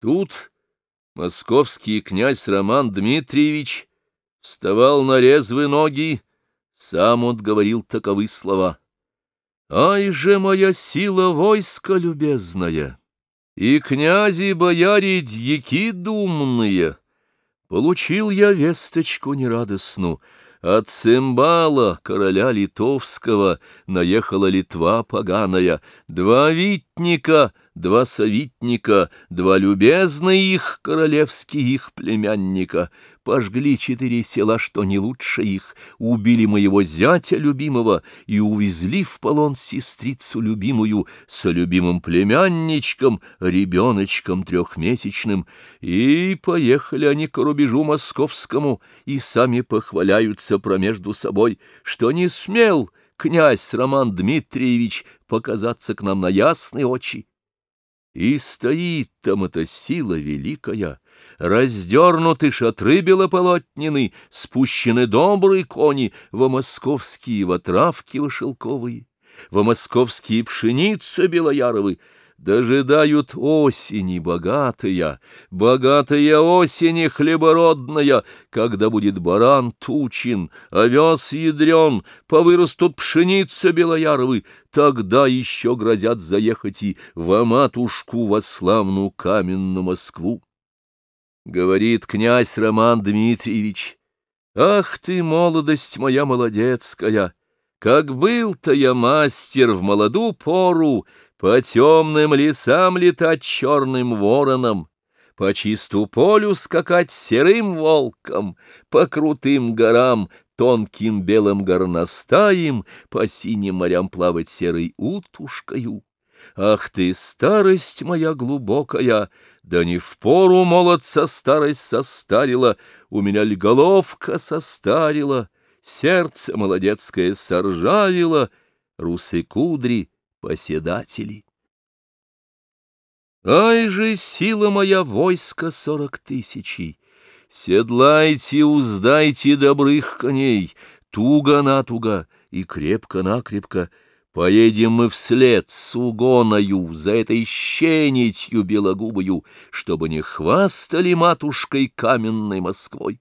Тут московский князь Роман Дмитриевич вставал на резвые ноги, сам он говорил таковы слова. «Ай же моя сила войска любезная, и князи бояре дьяки думные!» Получил я весточку нерадостную, от цимбала, короля литовского, наехала Литва поганая, два витника, два советника, два любезных их, королевских их племянника — пожгли четыре села, что не лучше их, убили моего зятя любимого и увезли в полон сестрицу любимую со любимым племянничком, ребеночком трехмесячным, и поехали они к рубежу московскому и сами похваляются промежду собой, что не смел князь Роман Дмитриевич показаться к нам на ясные очи. И стоит там эта сила великая, Раздернуты шатры белополотнены, Спущены добрые кони Во московские вотравки вошелковые, Во московские пшеницы белояровы, Дожидают осени богатая, Богатая осени хлебородная, Когда будет баран тучен, овес ядрен, Повырастут пшеница белояровы, Тогда еще грозят заехать и Во матушку во славную каменную Москву. Говорит князь Роман Дмитриевич, «Ах ты, молодость моя молодецкая! Как был-то я мастер в молоду пору По темным лесам летать черным вороном, По чисту полю скакать серым волком, По крутым горам тонким белым горностаем, По синим морям плавать серой утушкою. Ах ты, старость моя глубокая! Да не в пору молодца старость состарила, У меня ли головка состарила, Сердце молодецкое соржавило, Русы кудри поседатели. Ай же, сила моя, войска сорок тысячей! Седлайте, уздайте добрых коней, Туго-натуго и крепко-накрепко, Поедем мы вслед с угоною за этой щенитью белогубою, чтобы не хвастали матушкой каменной Москвой.